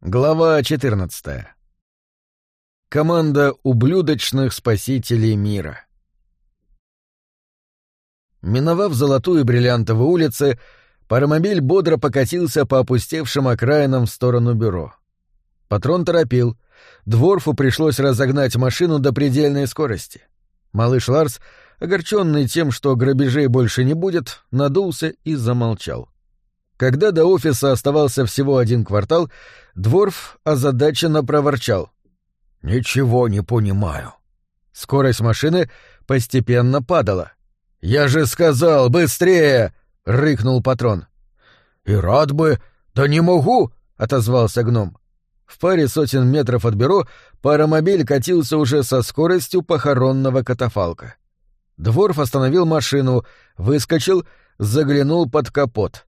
Глава 14. Команда ублюдочных спасителей мира. Миновав золотую бриллиантовую улицы, паромобиль бодро покатился по опустевшим окраинам в сторону бюро. Патрон торопил. Дворфу пришлось разогнать машину до предельной скорости. Малыш Ларс, огорченный тем, что грабежей больше не будет, надулся и замолчал. Когда до офиса оставался всего один квартал, Дворф озадаченно проворчал. «Ничего не понимаю». Скорость машины постепенно падала. «Я же сказал, быстрее!» — рыкнул патрон. «И рад бы, да не могу!» — отозвался гном. В паре сотен метров от бюро паромобиль катился уже со скоростью похоронного катафалка. Дворф остановил машину, выскочил, заглянул под капот.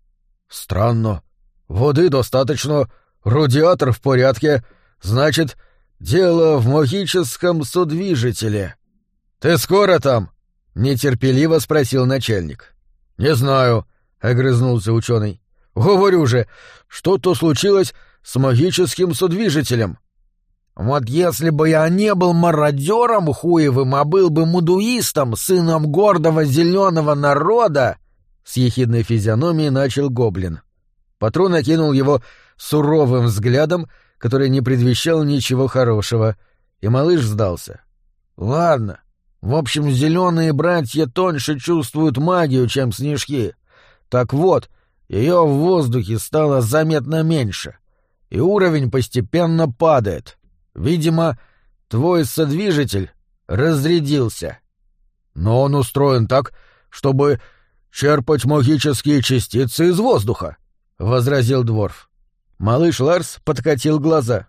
«Странно. Воды достаточно, Радиатор в порядке. Значит, дело в магическом содвижителе. Ты скоро там? нетерпеливо спросил начальник. Не знаю, огрызнулся ученый. Говорю же, что-то случилось с магическим содвижителем. Вот если бы я не был мародером хуевым, а был бы мудуистом, сыном гордого зеленого народа, с ехидной физиономией начал гоблин. Патрон окинул его суровым взглядом, который не предвещал ничего хорошего, и малыш сдался. «Ладно. В общем, зеленые братья тоньше чувствуют магию, чем снежки. Так вот, ее в воздухе стало заметно меньше, и уровень постепенно падает. Видимо, твой содвижитель разрядился. Но он устроен так, чтобы черпать магические частицы из воздуха, — возразил Дворф. Малыш Ларс подкатил глаза.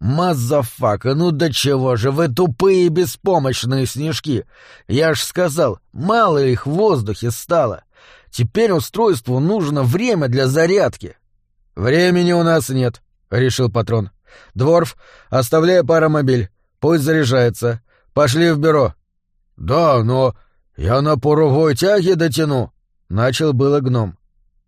«Motherfucka, ну до чего же вы тупые беспомощные снежки! Я ж сказал, мало их в воздухе стало. Теперь устройству нужно время для зарядки». «Времени у нас нет», — решил патрон. «Дворф, оставляй паромобиль. Пусть заряжается. Пошли в бюро». «Да, но я на пуровой тяге дотяну», — начал было гном.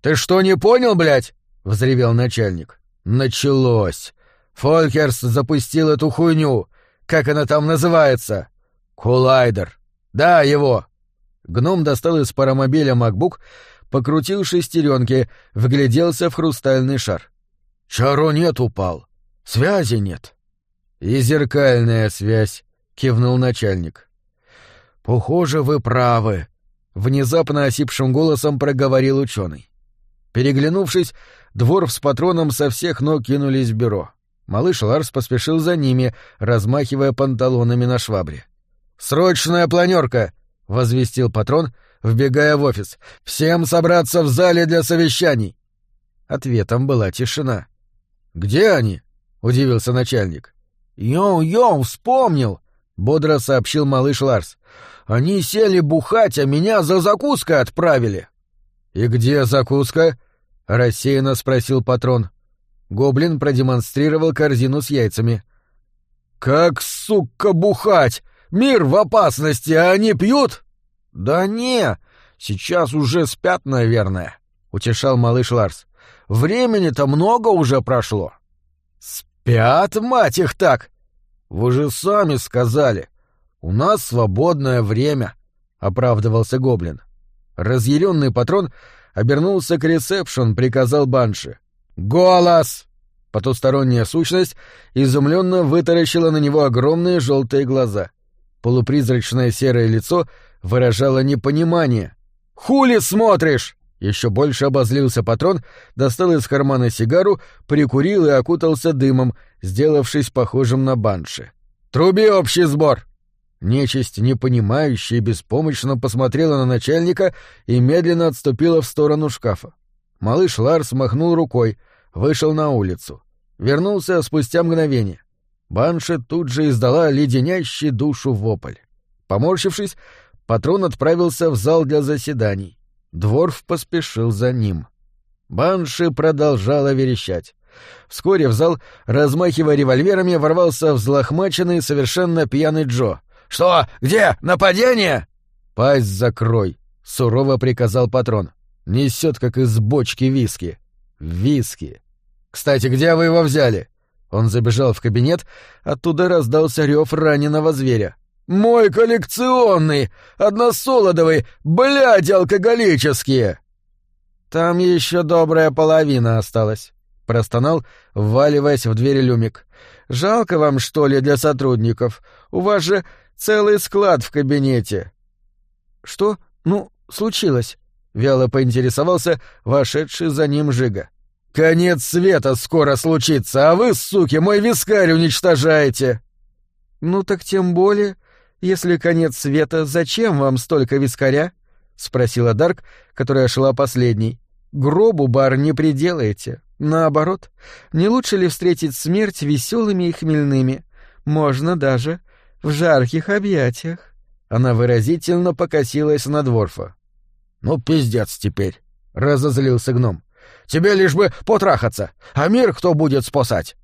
«Ты что, не понял, блядь?» — взревел начальник. Началось. Фолькерс запустил эту хуйню. Как она там называется? Коллайдер. Да, его. Гном достал из паромобиля MacBook, покрутил шестеренки, вгляделся в хрустальный шар. Чаро нет упал. Связи нет. И зеркальная связь, кивнул начальник. Похоже, вы правы, внезапно осипшим голосом проговорил ученый. Переглянувшись, Дворф с патроном со всех ног кинулись в бюро. Малыш Ларс поспешил за ними, размахивая панталонами на швабре. «Срочная планерка!» — возвестил патрон, вбегая в офис. «Всем собраться в зале для совещаний!» Ответом была тишина. «Где они?» — удивился начальник. «Yo-yo, вспомнил!» — бодро сообщил малыш Ларс. «Они сели бухать, а меня за закуской отправили!» «И где закуска?» — рассеянно спросил патрон. Гоблин продемонстрировал корзину с яйцами. «Как, сука, бухать? Мир в опасности, а они пьют?» «Да не, сейчас уже спят, наверное», — утешал малыш Ларс. «Времени-то много уже прошло». «Спят, мать их так!» «Вы же сами сказали. У нас свободное время», — оправдывался Гоблин. Разъяренный патрон обернулся к ресепшн, приказал Банши. «Голос!» Потусторонняя сущность изумленно вытаращила на него огромные желтые глаза. Полупризрачное серое лицо выражало непонимание. «Хули смотришь?» Еще больше обозлился патрон, достал из кармана сигару, прикурил и окутался дымом, сделавшись похожим на банши. «Труби общий сбор!» Нечисть, непонимающая беспомощно посмотрела на начальника и медленно отступила в сторону шкафа. Малыш Ларс махнул рукой, вышел на улицу. Вернулся спустя мгновение. Банша тут же издала леденящий душу вопль. Поморщившись, патрон отправился в зал для заседаний. Дворф поспешил за ним. Банши продолжала верещать. Вскоре в зал, размахивая револьверами, ворвался взлохмаченный, совершенно пьяный Джо. «Что? Где? Нападение?» «Пасть закрой», — сурово приказал патрон. «Несет, как из бочки виски». «Виски. Кстати, где вы его взяли?» Он забежал в кабинет, оттуда раздался рев раненого зверя. «Мой коллекционный! Односолодовый! Блядь, алкоголические!» «Там еще добрая половина осталась», — простонал, вваливаясь в дверь люмик. «Жалко вам, что ли, для сотрудников? У вас же целый склад в кабинете». «Что? Ну, случилось?» — вяло поинтересовался вошедший за ним Жига. «Конец света скоро случится, а вы, суки, мой вискарь уничтожаете!» «Ну так тем более, если конец света, зачем вам столько вискаря?» — спросила Дарк, которая шла последней. «Гробу бар не приделаете. Наоборот, не лучше ли встретить смерть веселыми и хмельными? Можно даже в жарких объятиях». Она выразительно покосилась на Дворфа. «Ну, пиздец теперь», — разозлился гном. «Тебе лишь бы потрахаться, а мир кто будет спасать?»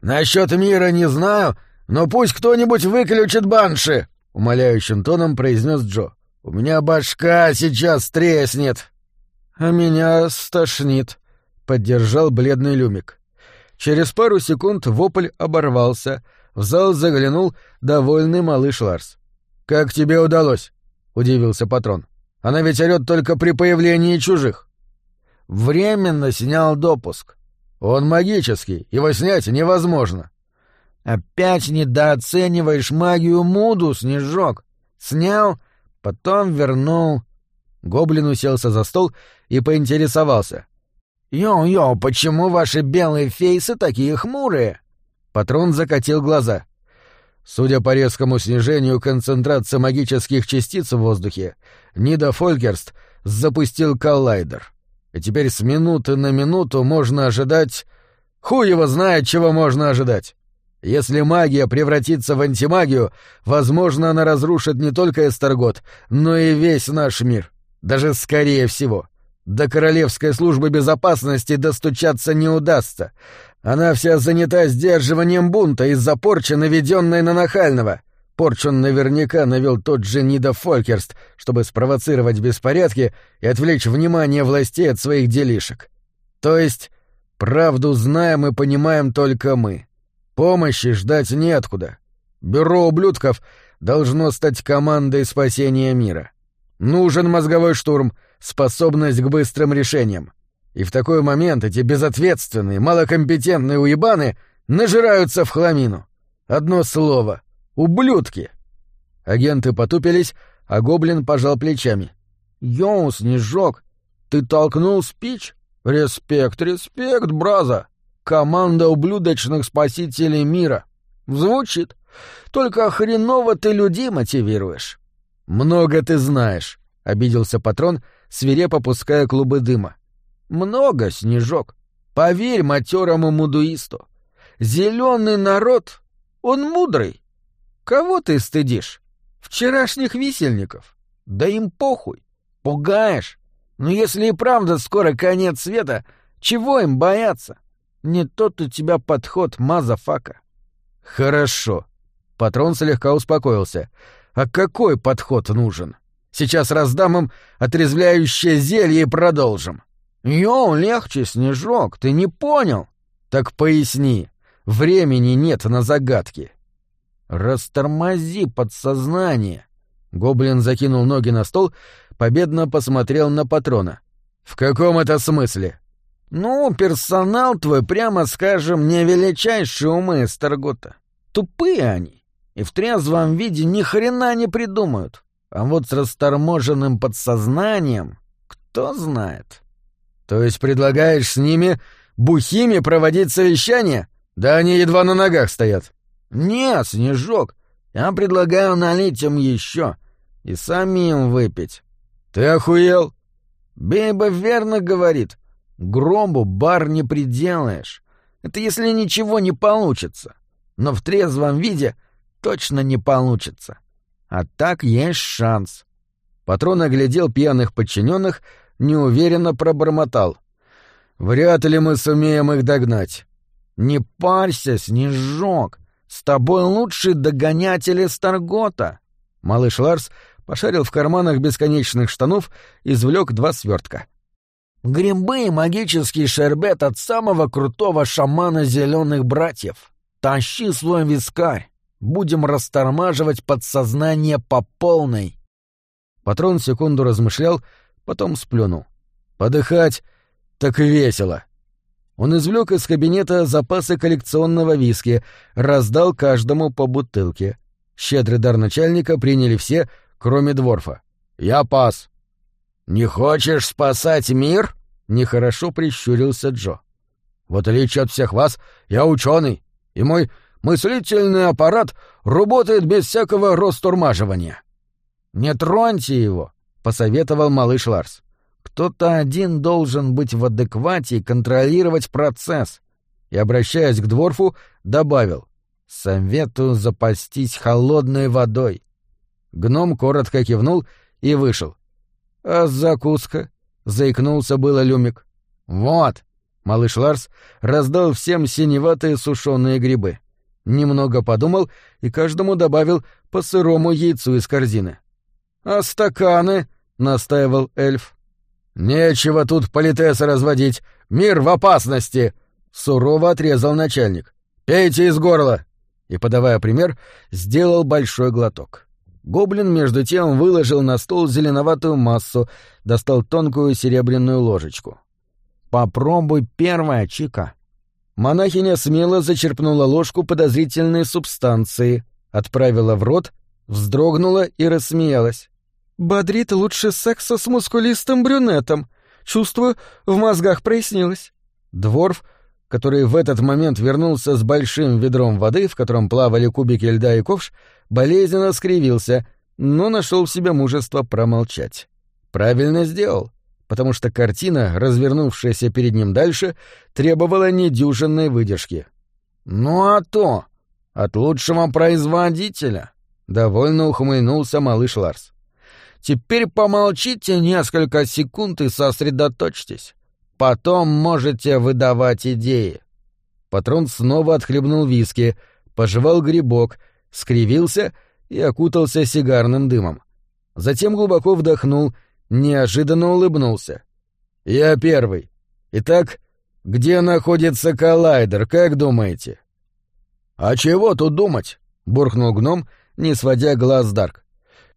«Насчет мира не знаю, но пусть кто-нибудь выключит банши!» — умоляющим тоном произнес Джо. «У меня башка сейчас треснет!» «А меня стошнит», — поддержал бледный люмик. Через пару секунд вопль оборвался. В зал заглянул довольный малыш Ларс. «Как тебе удалось?» — удивился патрон. «Она ведь орёт только при появлении чужих». «Временно снял допуск. Он магический, его снять невозможно». «Опять недооцениваешь магию Муду, Снежок. Снял, потом вернул». Гоблин уселся за стол и поинтересовался. «Йо-йо, почему ваши белые фейсы такие хмурые?» Патрон закатил глаза. Судя по резкому снижению концентрации магических частиц в воздухе, Нида Фолькерст запустил коллайдер. И теперь с минуты на минуту можно ожидать... Хуй его знает, чего можно ожидать. Если магия превратится в антимагию, возможно, она разрушит не только Эстергот, но и весь наш мир. Даже скорее всего. До Королевской службы безопасности достучаться не удастся. Она вся занята сдерживанием бунта из-за порчи, наведенной на Нахального. Порчу наверняка навел тот же Нида Фолькерст, чтобы спровоцировать беспорядки и отвлечь внимание властей от своих делишек. То есть, правду знаем и понимаем только мы. Помощи ждать неоткуда. Бюро ублюдков должно стать командой спасения мира. Нужен мозговой штурм, способность к быстрым решениям. И в такой момент эти безответственные, малокомпетентные уебаны нажираются в хламину. Одно слово — ублюдки. Агенты потупились, а гоблин пожал плечами. «Йоу, Снежок, ты толкнул спич? Респект, респект, браза! Команда ублюдочных спасителей мира. Звучит. Только хреново ты людей мотивируешь. Много ты знаешь, — обиделся патрон, свирепо пуская клубы дыма. Много, Снежок. Поверь матерому мудуисту. Зеленый народ, он мудрый. Кого ты стыдишь? Вчерашних висельников. Да им похуй. Пугаешь. Но если и правда скоро конец света, чего им бояться? Не тот у тебя подход, motherfucka. Хорошо. Патрон слегка успокоился. А какой подход нужен? Сейчас раздам им отрезвляющее зелье и продолжим. Yo, легче, Снежок, ты не понял? Так поясни. Времени нет на загадки. Растормози подсознание. Гоблин закинул ноги на стол, победно посмотрел на патрона. В каком это смысле? Ну, персонал твой, прямо скажем, не величайшие умы Старгота. Тупые они. И в трезвом виде ни хрена не придумают. А вот с расторможенным подсознанием, кто знает. То есть предлагаешь с ними бухими проводить совещание? Да они едва на ногах стоят. Нет, Снежок, я предлагаю налить им еще и самим выпить. Ты охуел? Бейба верно говорит. Громбу бар не приделаешь. Это если ничего не получится. Но в трезвом виде точно не получится. А так есть шанс. Патрон оглядел пьяных подчиненных, неуверенно пробормотал. Вряд ли мы сумеем их догнать. Не парься, Снежок. С тобой лучший догонятели Старгота. Малыш Ларс пошарил в карманах бесконечных штанов, извлек два свертка. Грибы и магический шербет от самого крутого шамана зеленых братьев. Тащи свой вискарь. Будем растормаживать подсознание по полной. Патрон секунду размышлял, потом сплюнул. Подыхать так весело. Он извлек из кабинета запасы коллекционного виски, раздал каждому по бутылке. Щедрый дар начальника приняли все, кроме Дворфа. «Я пас». «Не хочешь спасать мир?» — нехорошо прищурился Джо. «В отличие от всех вас, я ученый, и мой мыслительный аппарат работает без всякого ростурмаживания». «Не троньте его», — посоветовал малыш Ларс. «Кто-то один должен быть в адеквате и контролировать процесс». И, обращаясь к Дворфу, добавил. «Советую запастись холодной водой». Гном коротко кивнул и вышел. «А закуска?» — заикнулся было Люмик. «Вот!» — малыш Ларс раздал всем синеватые сушеные грибы. Немного подумал и каждому добавил по сырому яйцу из корзины. «А стаканы?» — настаивал эльф. «Нечего тут политеса разводить. Мир в опасности!» — сурово отрезал начальник. «Пейте из горла!» И, подавая пример, сделал большой глоток. Гоблин, между тем, выложил на стол зеленоватую массу, достал тонкую серебряную ложечку. «Попробуй первая, Чика». Монахиня смело зачерпнула ложку подозрительной субстанции, отправила в рот, вздрогнула и рассмеялась. «Бодрит лучше секса с мускулистым брюнетом. Чувствую, в мозгах прояснилось». Дворф, который в этот момент вернулся с большим ведром воды, в котором плавали кубики льда и ковш, болезненно скривился, но нашел в себе мужество промолчать. Правильно сделал, потому что картина, развернувшаяся перед ним дальше, требовала недюжинной выдержки. «Ну а то! От лучшего производителя!» — довольно ухмыльнулся малыш Ларс. «Теперь помолчите несколько секунд и сосредоточьтесь. Потом можете выдавать идеи». Патрон снова отхлебнул виски, пожевал грибок — скривился и окутался сигарным дымом. Затем глубоко вдохнул, неожиданно улыбнулся. «Я первый. Итак, где находится коллайдер, как думаете?» «А чего тут думать?» — буркнул гном, не сводя глаз с Дарк.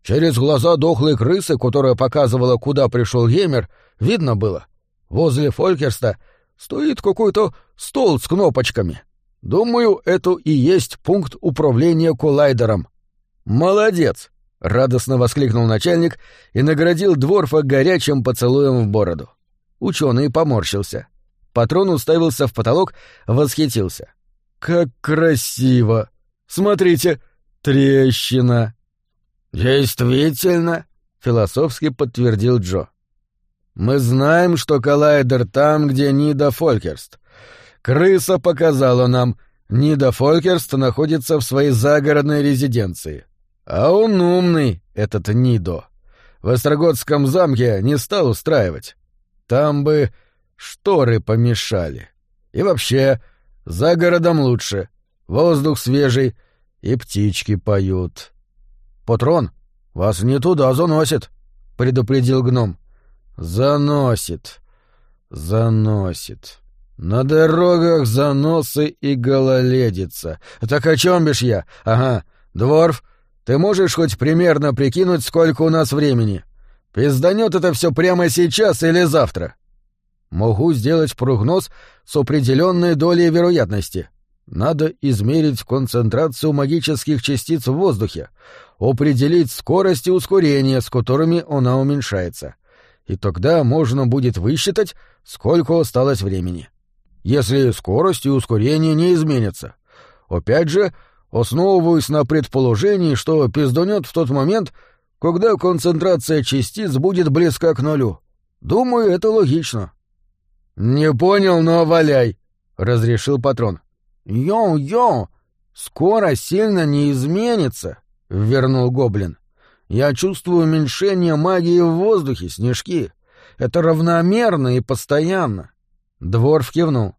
«Через глаза дохлой крысы, которая показывала, куда пришел Геймер, видно было. Возле Фолькерста стоит какой-то стол с кнопочками. Думаю, это и есть пункт управления коллайдером. Молодец! радостно воскликнул начальник и наградил Дворфа горячим поцелуем в бороду. Ученый поморщился. Патрон уставился в потолок, восхитился. Как красиво! Смотрите, трещина. Действительно, философски подтвердил Джо. Мы знаем, что коллайдер там, где Нида Фолькерст. Крыса показала нам, Нида Фолькерст находится в своей загородной резиденции. А он умный, этот Нидо. В Острогодском замке не стал устраивать. Там бы шторы помешали. И вообще, за городом лучше. Воздух свежий, и птички поют. «Патрон, вас не туда заносит», — предупредил гном. «Заносит, заносит». «На дорогах заносы и гололедица. Так о чем бишь я? Ага, Дворф, ты можешь хоть примерно прикинуть, сколько у нас времени? Пизданет это все прямо сейчас или завтра?» «Могу сделать прогноз с определенной долей вероятности. Надо измерить концентрацию магических частиц в воздухе, определить скорость и ускорение, с которыми она уменьшается. И тогда можно будет высчитать, сколько осталось времени» если скорость и ускорение не изменятся. Опять же, основываюсь на предположении, что пизданет в тот момент, когда концентрация частиц будет близка к нулю. Думаю, это логично. «Не понял, но валяй», — разрешил патрон. «Yo-yo, скорость сильно не изменится», — ввернул гоблин. «Я чувствую уменьшение магии в воздухе, снежки. Это равномерно и постоянно. Дворф кивнул.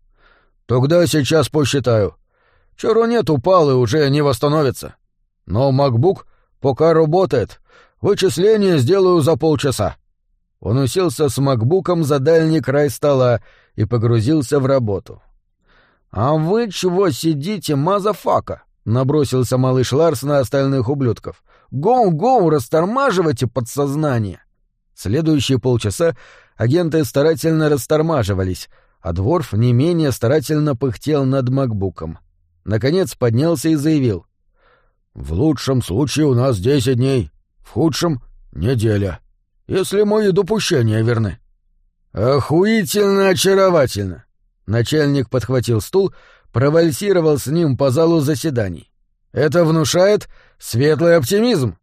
«Тогда сейчас посчитаю. Чаронет упал и уже не восстановится. Но макбук пока работает. Вычисление сделаю за полчаса». Он уселся с макбуком за дальний край стола и погрузился в работу. «А вы чего сидите, motherfucka?» — набросился малыш Ларс на остальных ублюдков. «Go-go, растормаживайте подсознание!» Следующие полчаса агенты старательно растормаживались, а Дворф не менее старательно пыхтел над макбуком. Наконец поднялся и заявил. «В лучшем случае у нас десять дней, в худшем — неделя, если мои допущения верны». «Охуительно очаровательно!» Начальник подхватил стул, провальсировал с ним по залу заседаний. «Это внушает светлый оптимизм».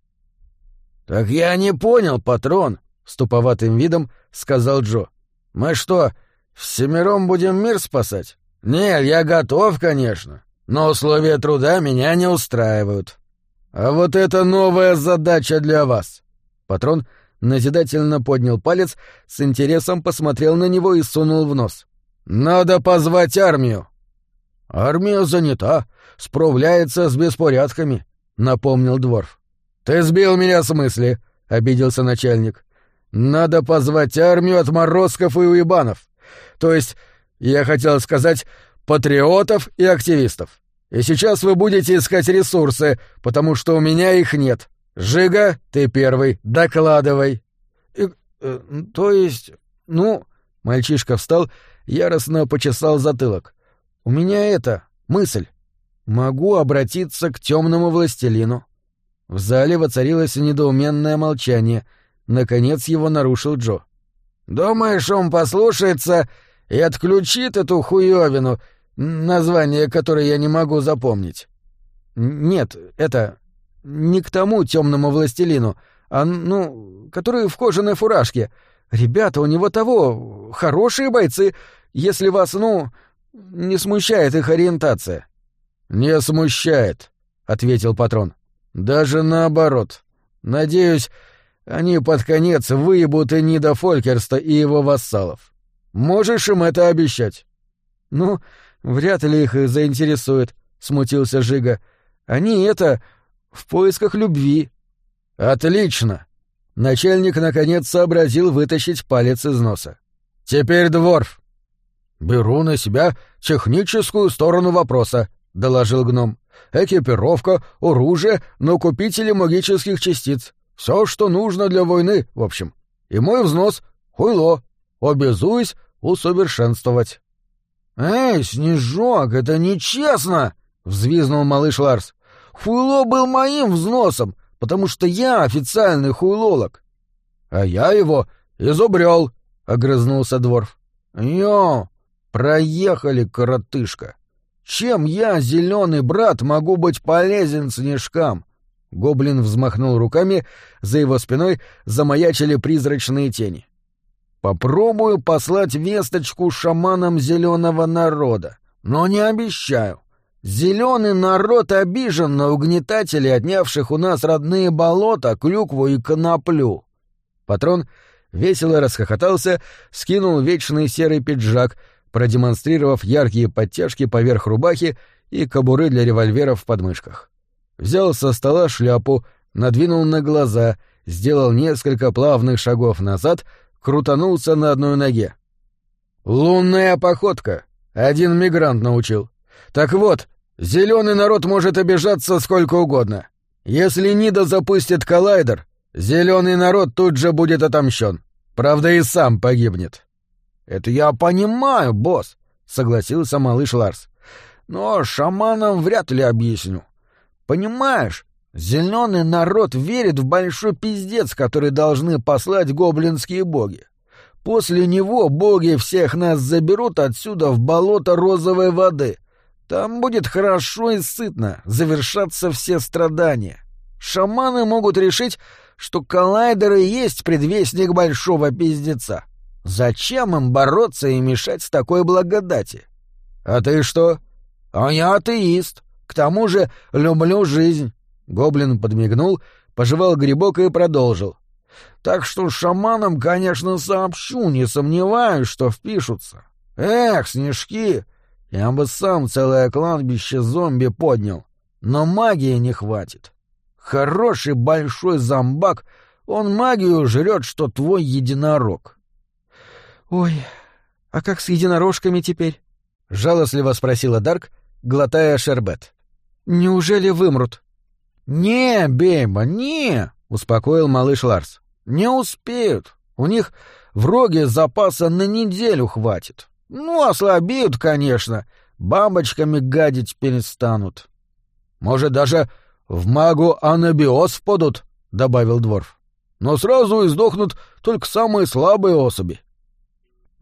«Так я не понял, патрон», — с туповатым видом сказал Джо. «Мы что, всемиром будем мир спасать? Нет, я готов, конечно, но условия труда меня не устраивают. А вот это новая задача для вас». Патрон назидательно поднял палец, с интересом посмотрел на него и сунул в нос. «Надо позвать армию». «Армия занята, справляется с беспорядками», — напомнил Дворф. «Ты сбил меня с мысли», — обиделся начальник. «Надо позвать армию отморозков и уебанов. То есть, я хотел сказать, патриотов и активистов. И сейчас вы будете искать ресурсы, потому что у меня их нет. Жига, ты первый, докладывай». И, э, «То есть, ну...» Мальчишка встал яростно почесал затылок. «У меня это... мысль. Могу обратиться к темному властелину». В зале воцарилось недоуменное молчание. Наконец его нарушил Джо. «Думаешь, он послушается и отключит эту хуёвину, название которой я не могу запомнить?» «Нет, это... не к тому темному властелину, а, ну, который в кожаной фуражке. Ребята у него того, хорошие бойцы, если вас, ну, не смущает их ориентация. Не смущает, ответил патрон. Даже наоборот. Надеюсь, они под конец выебут и Нида Фолькерста и его вассалов. Можешь им это обещать? Ну, вряд ли их заинтересует, смутился Жига. Они это в поисках любви. Отлично, Начальник, наконец, сообразил вытащить палец из носа. «Теперь дворф!» «Беру на себя техническую сторону вопроса», — доложил гном. «Экипировка, оружие, накупители магических частиц. Все, что нужно для войны, в общем. И мой взнос — хуйло. Обязуюсь усовершенствовать». «Эй, Снежок, это нечестно!» — взвизнул малыш Ларс. «Хуйло был моим взносом, потому что я официальный хуйлолог. — А я его изобрел, — огрызнулся Дворф. — Йо, проехали, коротышка. Чем я, зеленый брат, могу быть полезен снежкам? Гоблин взмахнул руками, за его спиной замаячили призрачные тени. Попробую послать весточку шаманам зеленого народа, но не обещаю. Зеленый народ обижен на угнетателей, отнявших у нас родные болота, клюкву и коноплю. Патрон весело расхохотался, скинул вечный серый пиджак, продемонстрировав яркие подтяжки поверх рубахи и кобуры для револьверов в подмышках. Взял со стола шляпу, надвинул на глаза, сделал несколько плавных шагов назад, крутанулся на одной ноге. «Лунная походка!» — один мигрант научил. «Так вот, Зеленый народ может обижаться сколько угодно. Если Нида запустит коллайдер, зеленый народ тут же будет отомщен. Правда, и сам погибнет. Это я понимаю, босс, согласился малыш Ларс. Но шаманам вряд ли объясню. Понимаешь, зеленый народ верит в большой пиздец, который должны послать гоблинские боги. После него боги всех нас заберут отсюда в болото розовой воды, там будет хорошо и сытно, завершаться все страдания. Шаманы могут решить, что коллайдеры есть предвестник большого пиздеца. Зачем им бороться и мешать с такой благодати? А ты что? А я атеист. К тому же люблю жизнь. Гоблин подмигнул, пожевал грибок и продолжил. Так что шаманам, конечно, сообщу, не сомневаюсь, что впишутся. Эх, снежки, я бы сам целое кладбище зомби поднял, но магии не хватит. Хороший большой зомбак Он магию жрет, что твой единорог. Ой, а как с единорожками теперь? жалостливо спросила Дарк, глотая шербет. Неужели вымрут? Не, Бейба, не, успокоил малыш Ларс. Не успеют. У них в роге запаса на неделю хватит. Ну, ослабеют, конечно, бабочками гадить перестанут. Может, даже в магу анабиоз впадут, — добавил Дворф. Но сразу издохнут только самые слабые особи.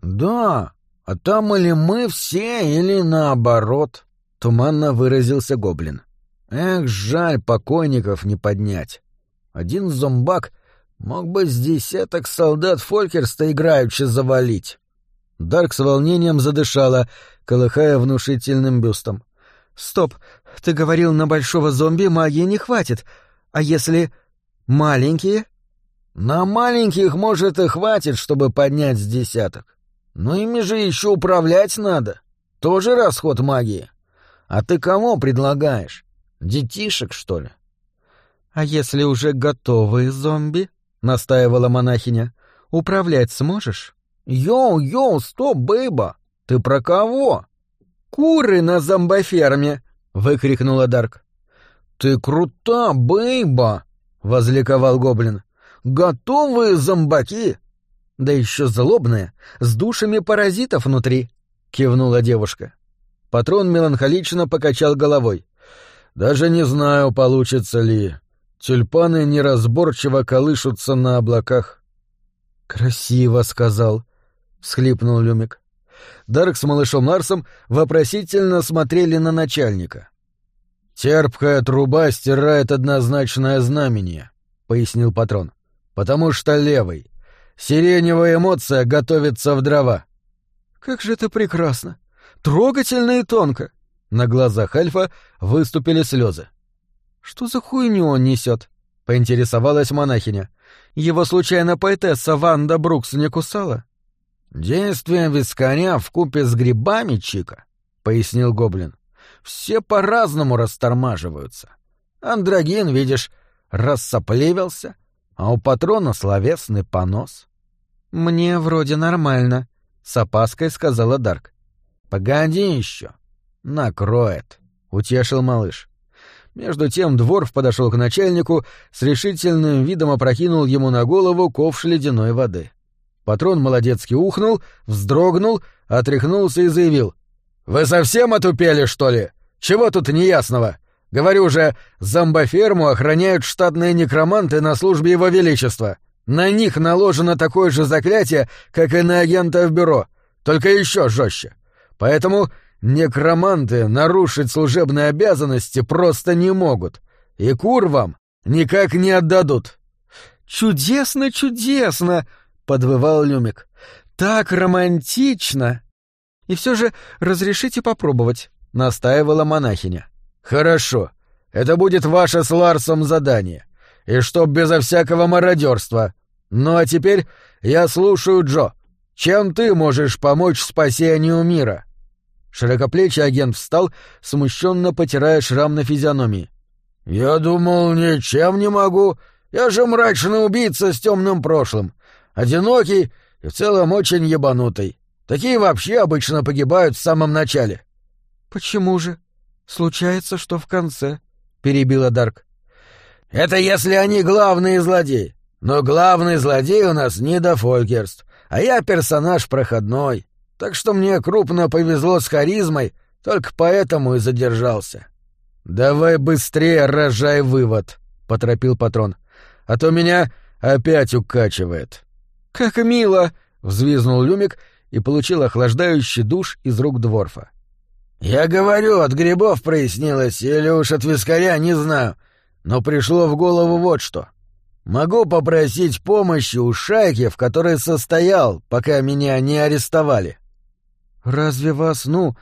Да, а там или мы все, или наоборот, — туманно выразился гоблин. Эх, жаль покойников не поднять. Один зомбак мог бы с десяток солдат Фолькерста играючи завалить. Дарк с волнением задышала, колыхая внушительным бюстом. «Стоп, ты говорил, на большого зомби магии не хватит. А если маленькие?» «На маленьких, может, и хватит, чтобы поднять с десяток. Но ими же еще управлять надо. Тоже расход магии. А ты кому предлагаешь? Детишек, что ли?» «А если уже готовые зомби?» — настаивала монахиня. «Управлять сможешь?» «Yo-yo, стоп, бейба! Ты про кого?» «Куры на зомбоферме!» — выкрикнула Дарк. «Ты крута, бейба!» — возликовал гоблин. «Готовые зомбаки!» «Да еще злобные, с душами паразитов внутри!» — кивнула девушка. Патрон меланхолично покачал головой. «Даже не знаю, получится ли. Тюльпаны неразборчиво колышутся на облаках». «Красиво», — сказал, — всхлипнул Люмик. Дарк с малышом Ларсом вопросительно смотрели на начальника. «Терпкая труба стирает однозначное знамение», — пояснил патрон. «Потому что левый. Сиреневая эмоция готовится в дрова». «Как же это прекрасно! Трогательно и тонко!» На глазах Альфа выступили слезы. «Что за хуйню он несет?» — поинтересовалась монахиня. «Его случайно поэтесса Ванда Брукс не кусала?» «Действие вискаря в купе с грибами, Чика», — пояснил гоблин. «Все по-разному растормаживаются. Андрогин, видишь, рассоплевился, а у патрона словесный понос». «Мне вроде нормально», — с опаской сказала Дарк. «Погоди еще. Накроет», — утешил малыш. Между тем Дворф подошел к начальнику, с решительным видом опрокинул ему на голову ковш ледяной воды. Патрон молодецки ухнул, вздрогнул, отряхнулся и заявил. «Вы совсем отупели, что ли? Чего тут неясного? Говорю же, зомбоферму охраняют штатные некроманты на службе Его Величества. На них наложено такое же заклятие, как и на агента в бюро, только еще жестче. Поэтому некроманты нарушить служебные обязанности просто не могут. И кур вам никак не отдадут». «Чудесно, чудесно!» Подвывал Люмик. «Так романтично!» «И все же разрешите попробовать», — настаивала монахиня. «Хорошо. Это будет ваше с Ларсом задание. И чтоб безо всякого мародерства. Ну а теперь я слушаю Джо. Чем ты можешь помочь спасению мира?» Широкоплечий агент встал, смущенно потирая шрам на физиономии. «Я думал, ничем не могу. Я же мрачный убийца с темным прошлым одинокий и в целом очень ебанутый. Такие вообще обычно погибают в самом начале. — Почему же? Случается, что в конце, — перебила Дарк. — Это если они главные злодеи. Но главный злодей у нас не до Фолькерст, а я персонаж проходной. Так что мне крупно повезло с харизмой, только поэтому и задержался. — Давай быстрее рожай вывод, — поторопил патрон. — А то меня опять укачивает. «Как мило!» — взвизнул Люмик и получил охлаждающий душ из рук Дворфа. «Я говорю, от грибов прояснилось, или уж от вискаря, не знаю, но пришло в голову вот что. Могу попросить помощи у шайки, в которой состоял, пока меня не арестовали». «Разве вас, ну,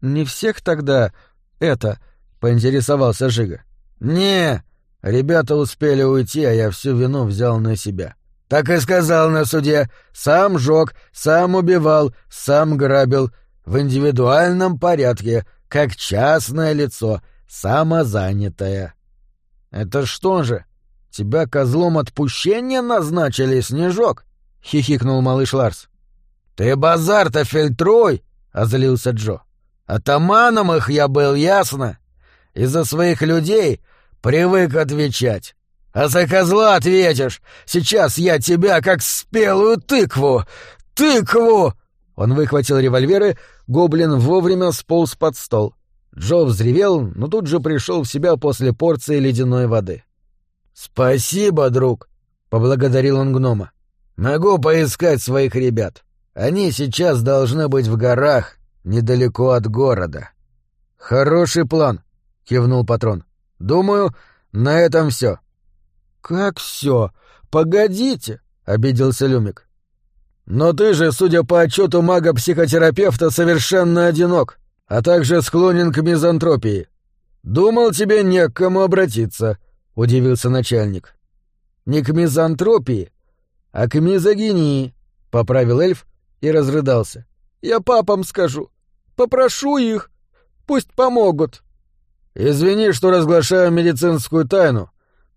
не всех тогда это?» — поинтересовался Жига. «Не, ребята успели уйти, а я всю вину взял на себя». Так и сказал на суде. Сам жег, сам убивал, сам грабил. В индивидуальном порядке, как частное лицо, самозанятое. Это что же? тебя козлом отпущения назначили, Снежок?» — хихикнул малыш Ларс. «Ты базар-то фильтруй!» — озлился Джо. «Атаманом их я был, ясно? Из-за своих людей привык отвечать. А за козла ответишь. Сейчас я тебя как спелую тыкву! Тыкву!» Он выхватил револьверы, гоблин вовремя сполз под стол. Джо взревел, но тут же пришел в себя после порции ледяной воды. «Спасибо, друг», — поблагодарил он гнома. «Могу поискать своих ребят. Они сейчас должны быть в горах, недалеко от города». «Хороший план», — кивнул патрон. «Думаю, на этом все. «Как все? Погодите!» — обиделся Люмик. «Но ты же, судя по отчету мага-психотерапевта, совершенно одинок, а также склонен к мизантропии. Думал, тебе не к кому обратиться», — удивился начальник. «Не к мизантропии, а к мизогинии», — поправил эльф и разрыдался. «Я папам скажу. Попрошу их. Пусть помогут». «Извини, что разглашаю медицинскую тайну,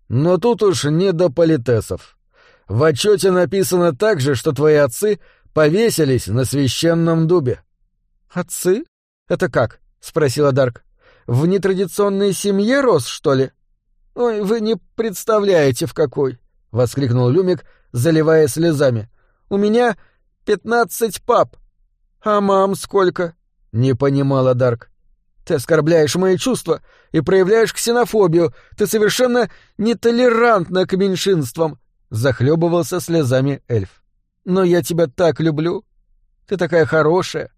но тут уж не до политесов. В отчете написано также, что твои отцы повесились на священном дубе». «Отцы? Это как?» — спросила Дарк. «В нетрадиционной семье рос, что ли?» «Ой, вы не представляете, в какой!» — воскликнул Люмик, заливая слезами. «У меня пятнадцать пап. А мам сколько?» — не понимала Дарк. Ты оскорбляешь мои чувства и проявляешь ксенофобию. Ты совершенно нетолерантна к меньшинствам. Захлебывался слезами эльф. Но я тебя так люблю. Ты такая хорошая.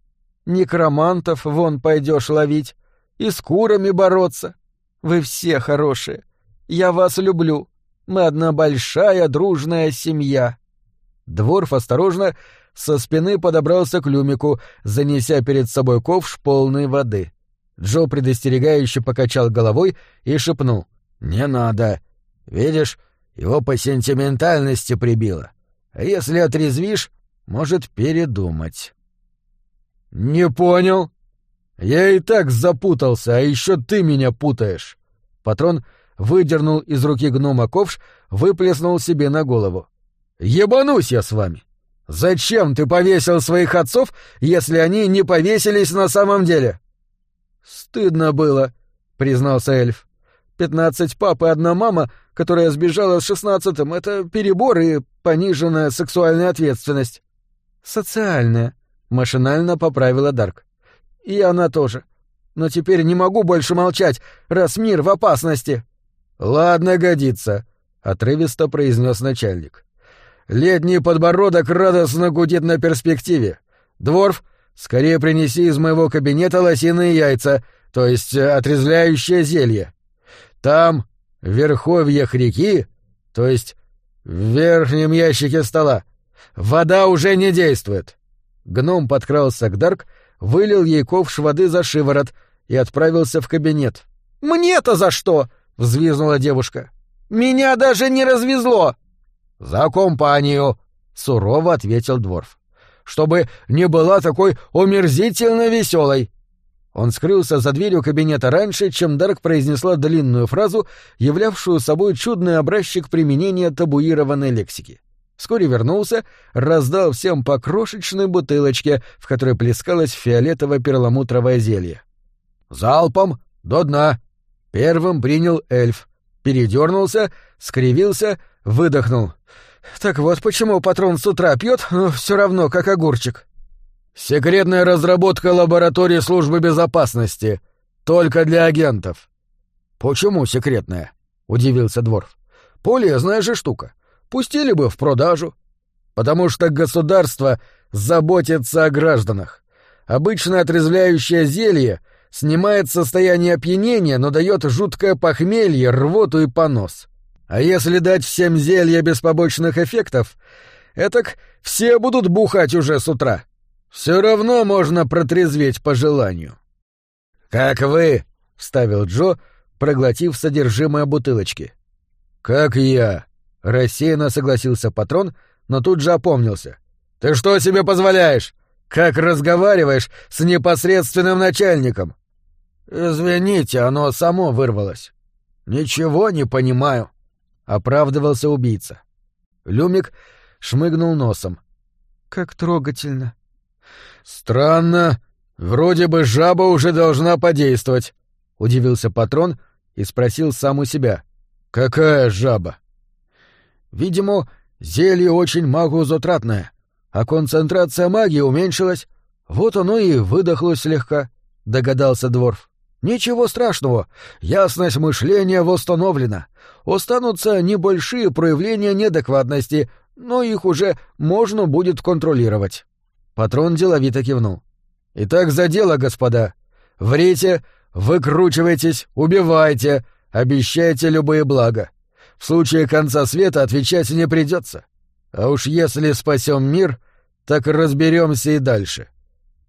Некромантов вон пойдешь ловить и с курами бороться. Вы все хорошие. Я вас люблю. Мы одна большая дружная семья. Дворф осторожно со спины подобрался к люмику, занеся перед собой ковш полной воды. Джо предостерегающе покачал головой и шепнул. «Не надо. Видишь, его по сентиментальности прибило. А если отрезвишь, может передумать». «Не понял. Я и так запутался, а еще ты меня путаешь». Патрон выдернул из руки гнома ковш, выплеснул себе на голову. «Ебанусь я с вами! Зачем ты повесил своих отцов, если они не повесились на самом деле?» «Стыдно было», — признался эльф. «Пятнадцать пап и одна мама, которая сбежала с шестнадцатым, — это перебор и пониженная сексуальная ответственность». «Социальная», — машинально поправила Дарк. «И она тоже. Но теперь не могу больше молчать, раз мир в опасности». «Ладно, годится», — отрывисто произнес начальник. «Летний подбородок радостно гудит на перспективе. Дворф, Скорее принеси из моего кабинета лосиные яйца, то есть э, отрезвляющее зелье. Там, в верховьях реки, то есть в верхнем ящике стола, вода уже не действует. Гном подкрался к Дарк, вылил ей ковш воды за шиворот и отправился в кабинет. «Мне-то за что?» — взвизнула девушка. «Меня даже не развезло!» «За компанию!» — сурово ответил Дворф чтобы не была такой омерзительно веселой. Он скрылся за дверью кабинета раньше, чем Дарк произнесла длинную фразу, являвшую собой чудный образчик применения табуированной лексики. Вскоре вернулся, раздал всем по крошечной бутылочке, в которой плескалось фиолетово-перламутровое зелье. «Залпом! До дна!» Первым принял эльф. Передернулся, скривился, выдохнул. Так вот почему патрон с утра пьет, но все равно как огурчик. Секретная разработка лаборатории службы безопасности. Только для агентов. Почему секретная? Удивился Дворф. Полезная же штука. Пустили бы в продажу. Потому что государство заботится о гражданах. Обычно отрезвляющее зелье снимает состояние опьянения, но дает жуткое похмелье, рвоту и понос. А если дать всем зелья без побочных эффектов, этак все будут бухать уже с утра. Все равно можно протрезветь по желанию. «Как вы?» — вставил Джо, проглотив содержимое бутылочки. «Как я?» — рассеянно согласился патрон, но тут же опомнился. «Ты что себе позволяешь? Как разговариваешь с непосредственным начальником?» «Извините, оно само вырвалось. Ничего не понимаю». — оправдывался убийца. Люмик шмыгнул носом. «Как трогательно». «Странно. Вроде бы жаба уже должна подействовать», — удивился патрон и спросил сам у себя. «Какая жаба?» «Видимо, зелье очень магузотратное, а концентрация магии уменьшилась. Вот оно и выдохло слегка», — догадался Дворф. «Ничего страшного, ясность мышления восстановлена. Останутся небольшие проявления неадекватности, но их уже можно будет контролировать». Патрон деловито кивнул. «Итак, за дело, господа. Врите, выкручивайтесь, убивайте, обещайте любые блага. В случае конца света отвечать не придется. А уж если спасем мир, так разберемся и дальше.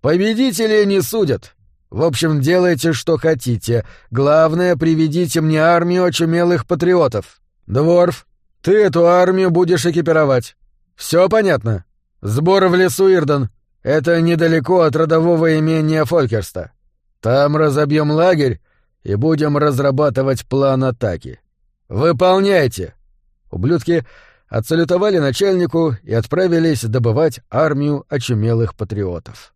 Победители не судят. В общем, делайте, что хотите. Главное, приведите мне армию очумелых патриотов. Дворф, ты эту армию будешь экипировать. Все понятно? Сбор в лесу Ирден. Это недалеко от родового имения Фолькерста. Там разобьем лагерь и будем разрабатывать план атаки. Выполняйте. Ублюдки отсалютовали начальнику и отправились добывать армию очумелых патриотов.